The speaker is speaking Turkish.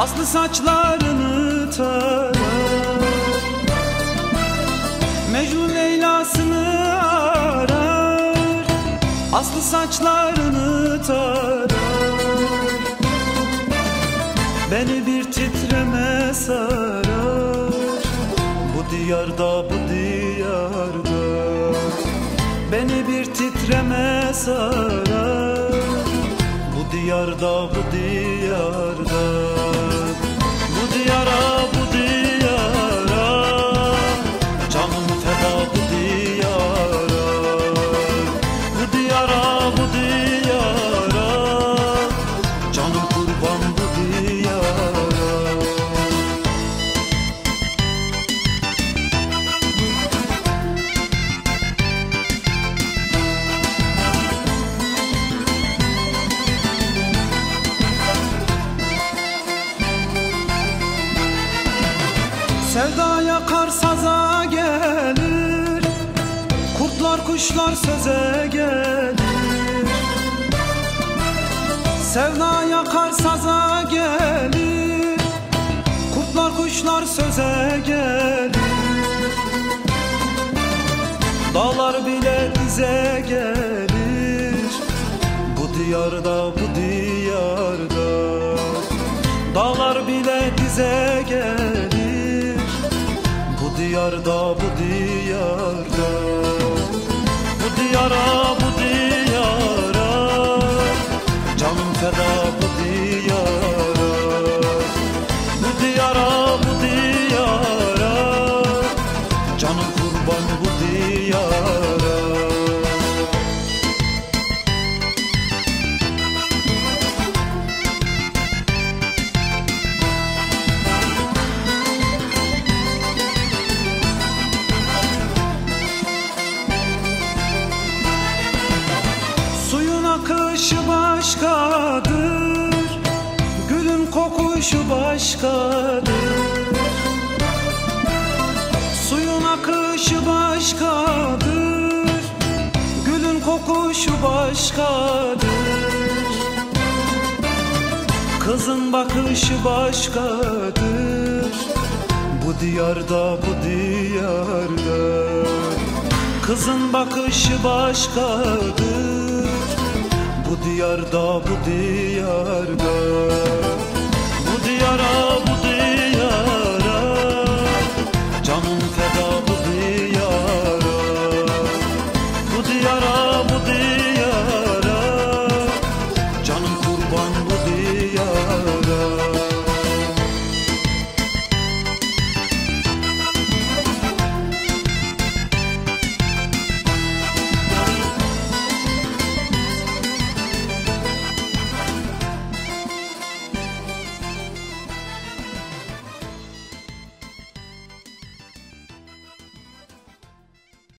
Aslı saçlarını tarar Mecnun Leyla'sını arar Aslı saçlarını tarar Beni bir titreme sarar. Bu diyarda bu diyarda. Beni bir titreme sarar. Bu diyarda bu diyarda Sevda yakar saza gelir. Kurtlar kuşlar söze gelir. Sevda yakar saza gelir. Kurtlar kuşlar söze gelir. Dağlar bile bize gelir. Bu diyarda bu diyarda. Dağlar bile bize gelir diyarda bu diyarda akışı başkadır. Gülün kokuşu başkadır. Suyun akışı başkadır. Gülün kokuşu başkadır. Kızın bakışı başkadır. Bu diyarda bu diyarda. Kızın bakışı başkadır Bu diyarda bu diyarda